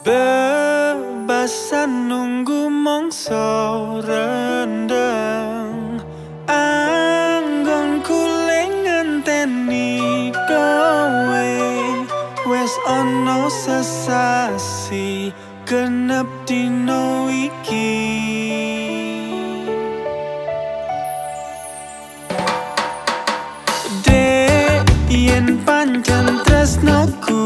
Bebasan nunggu mongso rendang, Anggon kuleng enteni kowe Wes ono sesasi genep dino iki. De yen pancen tresnoku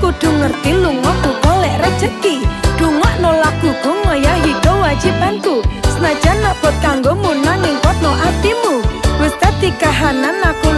kudu ngerti lunga ku golek rejeki. Dungak no laku kewajibanku senajan nak buat kanggo munang ingkot no atimu. Wis kahanan aku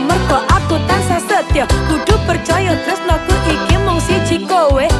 Mergo aku tansah setya Kudu percaya terus iki mung siji kowe.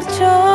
marchó.